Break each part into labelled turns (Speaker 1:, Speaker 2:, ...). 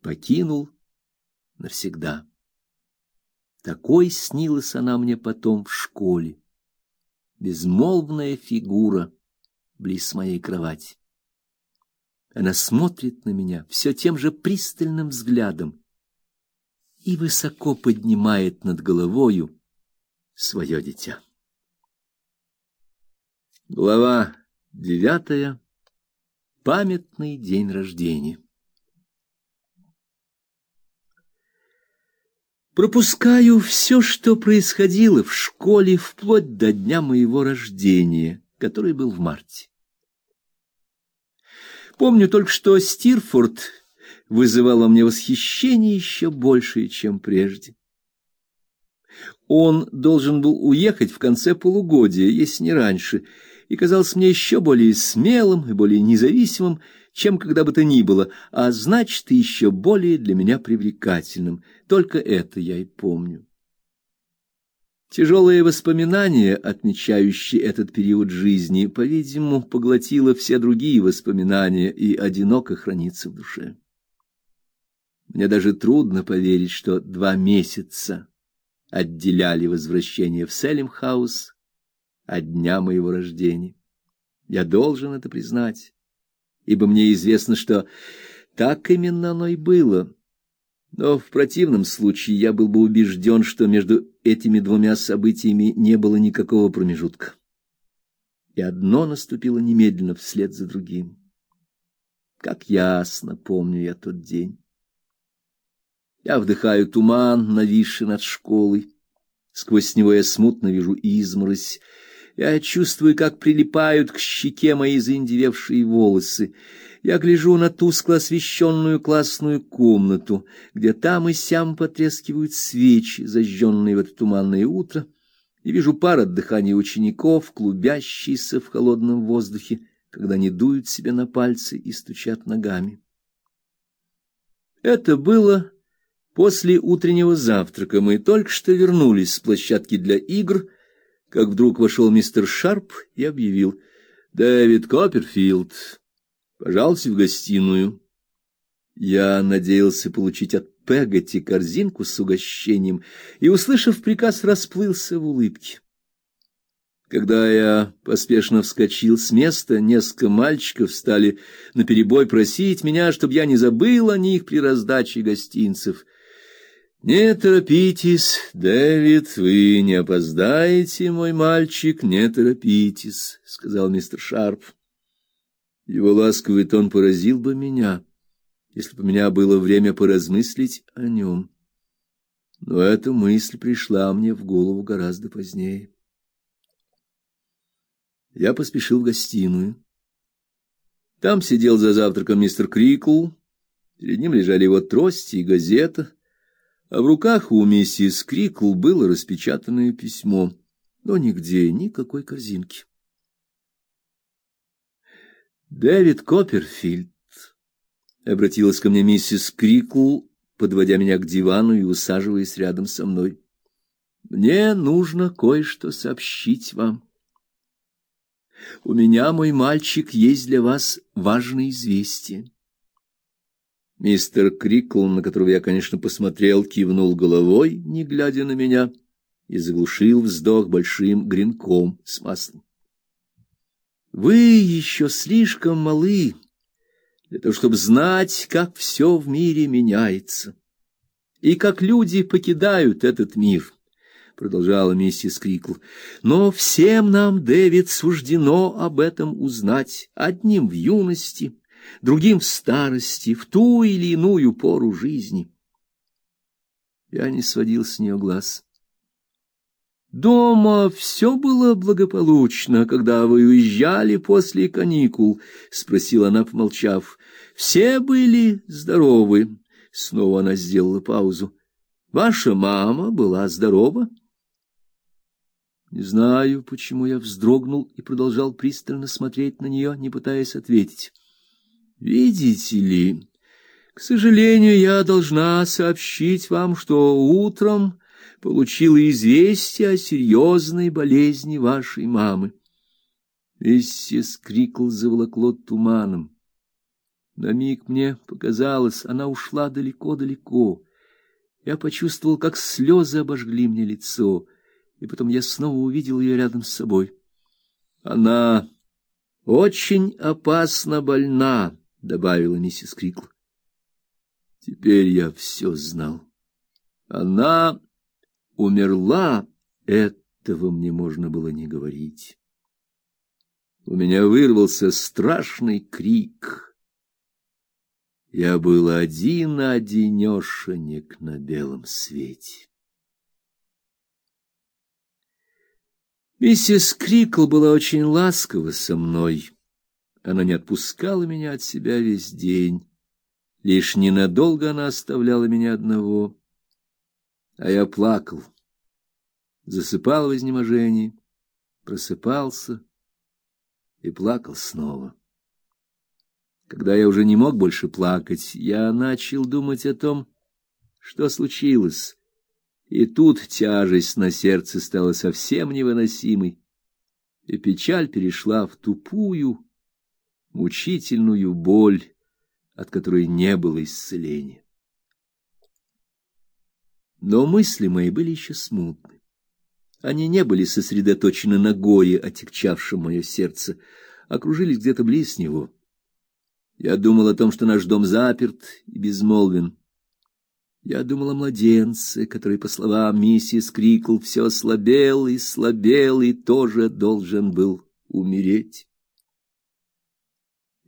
Speaker 1: покинул навсегда. Такой снилась она мне потом в школе. Безмолвная фигура близ моей кровати. Она смотрит на меня все тем же пристальным взглядом и высоко поднимает над головою свое дитя. Глава девятая. Памятный день рождения. Пропускаю все, что происходило в школе вплоть до дня моего рождения, который был в марте. Помню только, что Стирфорд вызывал во мне восхищение еще большее, чем прежде. Он должен был уехать в конце полугодия, если не раньше, и казался мне еще более смелым и более независимым, чем когда бы то ни было, а значит, еще более для меня привлекательным. Только это я и помню. Тяжелые воспоминания, отмечающие этот период жизни, по-видимому, поглотило все другие воспоминания и одиноко хранится в душе. Мне даже трудно поверить, что два месяца отделяли возвращение в Селимхаус от дня моего рождения. Я должен это признать, ибо мне известно, что так именно оно и было. Но в противном случае я был бы убежден, что между этими двумя событиями не было никакого промежутка. И одно наступило немедленно вслед за другим. Как ясно помню я тот день. Я вдыхаю туман, нависший над школой. Сквозь него я смутно вижу изморозь. Я чувствую, как прилипают к щеке мои заиндевевшие волосы. Я гляжу на тускло освещенную классную комнату, где там и сям потрескивают свечи, зажженные в это туманное утро, и вижу пар от дыхания учеников, клубящиеся в холодном воздухе, когда они дуют себе на пальцы и стучат ногами. Это было после утреннего завтрака. Мы только что вернулись с площадки для игр, как вдруг вошел мистер Шарп и объявил: "Дэвид Копперфилд, Пожалуйста в гостиную. Я надеялся получить от Пегати корзинку с угощением и, услышав приказ, расплылся в улыбке. Когда я поспешно вскочил с места, несколько мальчиков стали наперебой просить меня, чтобы я не забыл о них при раздаче гостинцев. Не торопитесь, Дэвид, вы не опоздаете, мой мальчик, не торопитесь, сказал мистер Шарп. Его ласковый тон поразил бы меня, если бы у меня было время поразмыслить о нем. Но эта мысль пришла мне в голову гораздо позднее. Я поспешил в гостиную. Там сидел за завтраком мистер Крикл, перед ним лежали его трости и газета, а в руках у миссис Крикл было распечатанное письмо, но нигде никакой корзинки. Дэвид Копперфильд обратилась ко мне миссис Крикл, подводя меня к дивану и усаживаясь рядом со мной. Мне нужно кое-что сообщить вам. У меня, мой мальчик, есть для вас важное известие. Мистер Крикл, на которого я, конечно, посмотрел, кивнул головой, не глядя на меня, и заглушил вздох большим гренком с маслом. Вы еще слишком малы для того, чтобы знать, как все в мире меняется и как люди покидают этот мир, продолжала миссис Крикл. Но всем нам, Дэвид, суждено об этом узнать, одним в юности, другим в старости, в ту или иную пору жизни. Я не сводил с нее глаз. Дома все было благополучно, когда вы уезжали после каникул, спросила она, помолчав. Все были здоровы. Снова она сделала паузу. Ваша мама была здорова? Не знаю, почему я вздрогнул и продолжал пристально смотреть на нее, не пытаясь ответить. Видите ли, к сожалению, я должна сообщить вам, что утром получила известие о серьезной болезни вашей мамы. Миссис Крикл заволокло туманом. На миг мне показалось, она ушла далеко-далеко. Я почувствовал, как слезы обожгли мне лицо, и потом я снова увидел ее рядом с собой. Она очень опасно больна, добавила миссис Крикл. Теперь я все знал. Она умерла, этого мне можно было не говорить. У меня вырвался страшный крик. Я был один-одинешенек на белом свете. Миссис Крикл была очень ласкова со мной. Она не отпускала меня от себя весь день. Лишь ненадолго она оставляла меня одного. А я плакал. Засыпал в изнеможении, просыпался и плакал снова. Когда я уже не мог больше плакать, я начал думать о том, что случилось. И тут тяжесть на сердце стала совсем невыносимой, и печаль перешла в тупую, мучительную боль, от которой не было исцеления. Но мысли мои были еще смутны. Они не были сосредоточены на горе, отягчавшем мое сердце, а кружились где-то близ него. Я думал о том, что наш дом заперт и безмолвен. Я думал о младенце, который, по словам миссис Крикл, все слабел и слабел и тоже должен был умереть.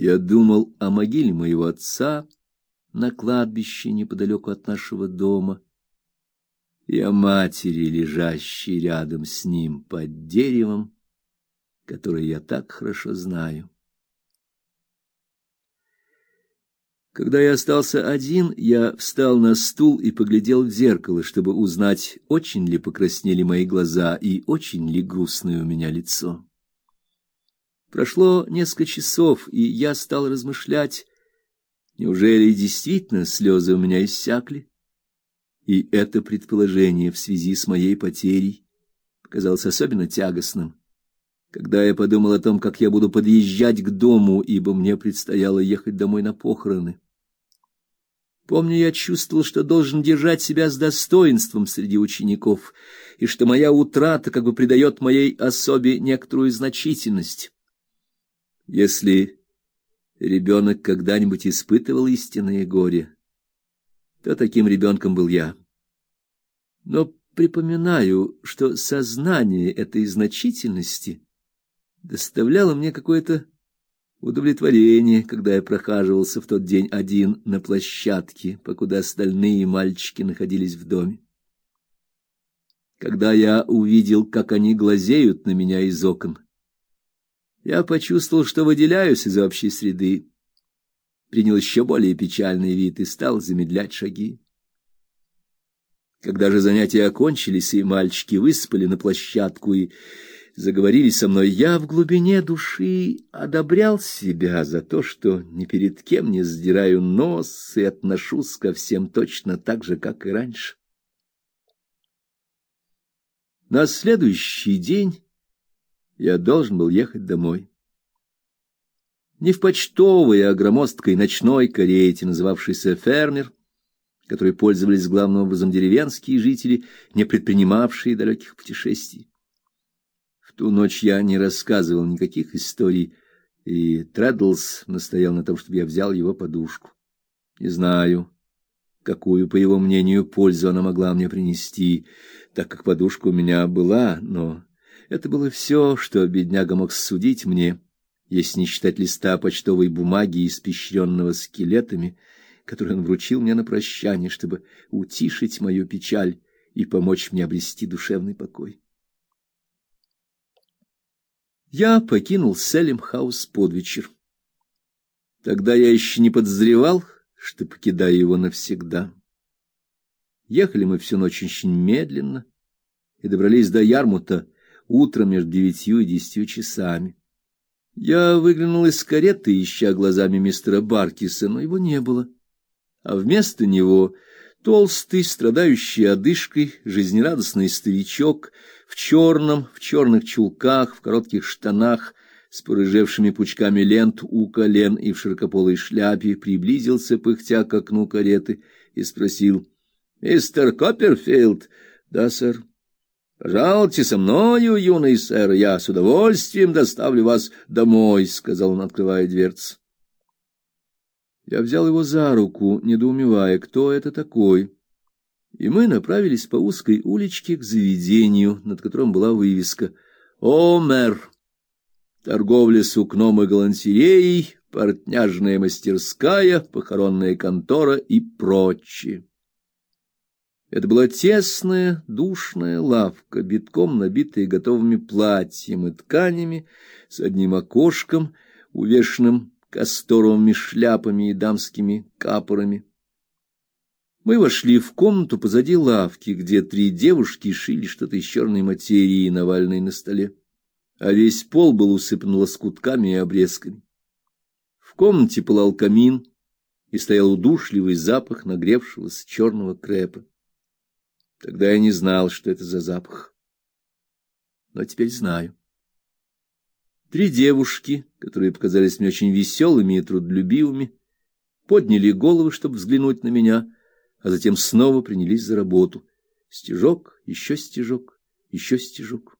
Speaker 1: Я думал о могиле моего отца на кладбище неподалеку от нашего дома и о матери, лежащей рядом с ним под деревом, которое я так хорошо знаю. Когда я остался один, я встал на стул и поглядел в зеркало, чтобы узнать, очень ли покраснели мои глаза и очень ли грустное у меня лицо. Прошло несколько часов, и я стал размышлять, неужели действительно слезы у меня иссякли? И это предположение в связи с моей потерей показалось особенно тягостным, когда я подумал о том, как я буду подъезжать к дому, ибо мне предстояло ехать домой на похороны. Помню, я чувствовал, что должен держать себя с достоинством среди учеников, и что моя утрата как бы придает моей особе некоторую значительность. Если ребенок когда-нибудь испытывал истинное горе, то таким ребенком был я. Но припоминаю, что сознание этой значительности доставляло мне какое-то удовлетворение, когда я прохаживался в тот день один на площадке, покуда остальные мальчики находились в доме. Когда я увидел, как они глазеют на меня из окон, я почувствовал, что выделяюсь из общей среды, принял еще более печальный вид и стал замедлять шаги. Когда же занятия окончились, и мальчики выспали на площадку и заговорили со мной, я в глубине души одобрял себя за то, что ни перед кем не сдираю нос и отношусь ко всем точно так же, как и раньше. На следующий день я должен был ехать домой. Не в почтовой, а громоздкой ночной карете, называвшейся «Фермер», которой пользовались главным образом деревенские жители, не предпринимавшие далеких путешествий ту ночь я не рассказывал никаких историй, и Треддлс настоял на том, чтобы я взял его подушку. Не знаю, какую, по его мнению, пользу она могла мне принести, так как подушка у меня была, но это было все, что бедняга мог судить мне, если не считать листа почтовой бумаги, испещренного скелетами, который он вручил мне на прощание, чтобы утишить мою печаль и помочь мне обрести душевный покой. Я покинул Селимхаус под вечер. Тогда я еще не подозревал, что покидаю его навсегда. Ехали мы всю ночь очень медленно и добрались до Ярмута утром между девятью и десятью часами. Я выглянул из кареты, ища глазами мистера Баркиса, но его не было. А вместо него толстый, страдающий одышкой, жизнерадостный старичок в черном, в черных чулках, в коротких штанах, с порыжевшими пучками лент у колен и в широкополой шляпе, приблизился пыхтя к окну кареты и спросил: "Мистер Копперфилд?" "Да, сэр." Пожалуйте со мною, юный сэр, я с удовольствием доставлю вас домой, сказал он, открывая дверцу. Я взял его за руку, недоумевая, кто это такой. И мы направились по узкой уличке к заведению, над которым была вывеска: "Омер. Торговля сукном и галантереей, портняжная мастерская, похоронная контора и прочее". Это была тесная, душная лавка, битком набитая готовыми платьями и тканями, с одним окошком, увешанным касторовыми шляпами и дамскими капорами. Мы вошли в комнату позади лавки, где три девушки шили что-то из черной материи, навальной на столе, а весь пол был усыпан лоскутками и обрезками. В комнате пылал камин, и стоял удушливый запах нагревшегося черного крепа. Тогда я не знал, что это за запах. Но теперь знаю. Три девушки, которые показались мне очень веселыми и трудолюбивыми, подняли головы, чтобы взглянуть на меня, а затем снова принялись за работу. Стежок, еще стежок, еще стежок.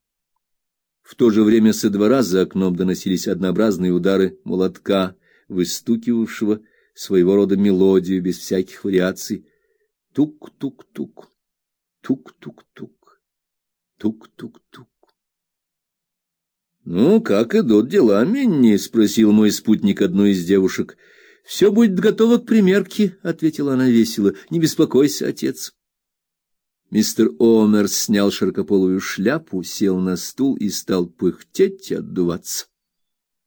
Speaker 1: В то же время со двора за окном доносились однообразные удары молотка, выстукивавшего своего рода мелодию без всяких вариаций. Тук-тук-тук. Тук-тук-тук. Тук-тук-тук. Ну, как идут дела, Минни, спросил мой спутник одну из девушек. «Все будет готово к примерке, ответила она весело. Не беспокойся, отец. Мистер Омер снял широкополую шляпу, сел на стул и стал пыхтеть и отдуваться.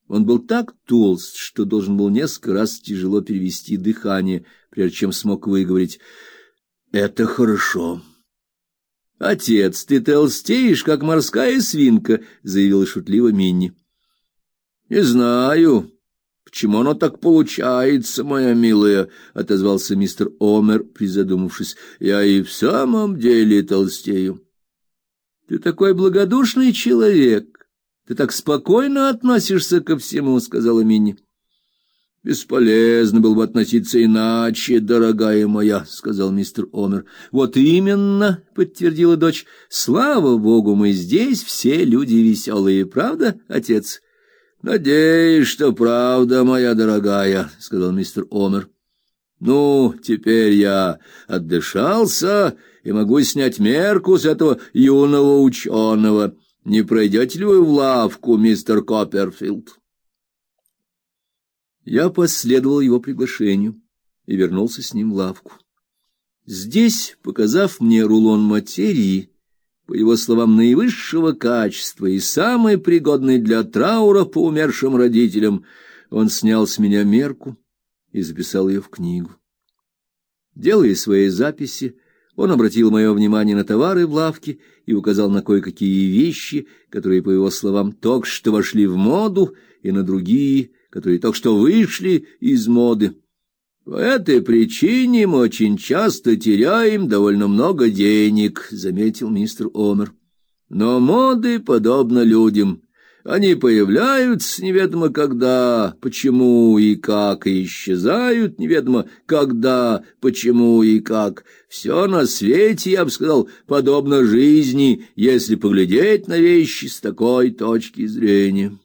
Speaker 1: Он был так толст, что должен был несколько раз тяжело перевести дыхание, прежде чем смог выговорить: "Это хорошо". Отец, ты толстеешь, как морская свинка, заявила шутливо Минни. Не знаю, почему оно так получается, моя милая, отозвался мистер Омер, призадумавшись. Я и в самом деле толстею. Ты такой благодушный человек. Ты так спокойно относишься ко всему, сказала Минни. Бесполезно было бы относиться иначе, дорогая моя, сказал мистер Омер. Вот именно, подтвердила дочь. Слава богу, мы здесь все люди веселые, правда, отец? Надеюсь, что правда, моя дорогая, сказал мистер Омер. Ну, теперь я отдышался и могу снять мерку с этого юного ученого. Не пройдете ли вы в лавку, мистер Копперфилд? Я последовал его приглашению и вернулся с ним в лавку. Здесь, показав мне рулон материи, по его словам, наивысшего качества и самый пригодный для траура по умершим родителям, он снял с меня мерку и записал ее в книгу. Делая свои записи, он обратил мое внимание на товары в лавке и указал на кое-какие вещи, которые, по его словам, только что вошли в моду, и на другие, которые только что вышли из моды. По этой причине мы очень часто теряем довольно много денег, заметил мистер Омер. Но моды подобно людям. Они появляются неведомо когда, почему и как, и исчезают неведомо когда, почему и как. Все на свете, я бы сказал, подобно жизни, если поглядеть на вещи с такой точки зрения.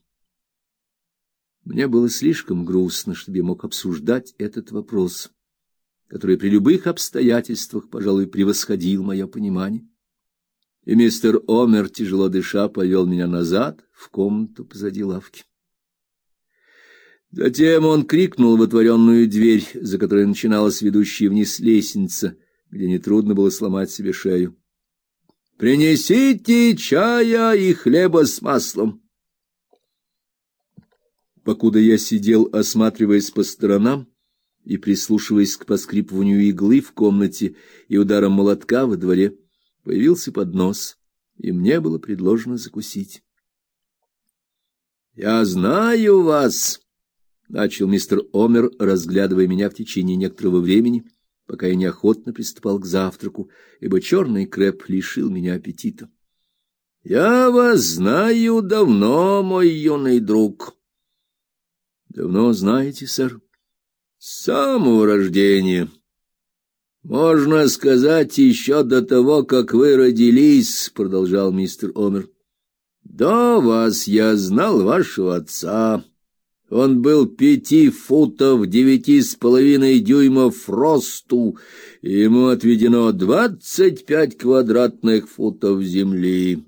Speaker 1: Мне было слишком грустно, чтобы я мог обсуждать этот вопрос, который при любых обстоятельствах, пожалуй, превосходил мое понимание. И мистер Омер, тяжело дыша, повел меня назад в комнату позади лавки. Затем он крикнул в отворенную дверь, за которой начиналась ведущая вниз лестница, где нетрудно было сломать себе шею. Принесите чая и хлеба с маслом. Покуда я сидел, осматриваясь по сторонам и прислушиваясь к поскрипыванию иглы в комнате и ударам молотка во дворе, появился поднос, и мне было предложено закусить. Я знаю вас, начал мистер Омер, разглядывая меня в течение некоторого времени, пока я неохотно приступал к завтраку, ибо черный креп лишил меня аппетита.
Speaker 2: Я вас знаю давно, мой юный друг.
Speaker 1: Давно знаете, сэр?
Speaker 2: С самого рождения. Можно сказать, еще до того, как вы родились, продолжал мистер Омер. До вас я знал вашего отца. Он был пяти футов девяти с половиной дюймов росту, и ему отведено двадцать пять квадратных футов земли.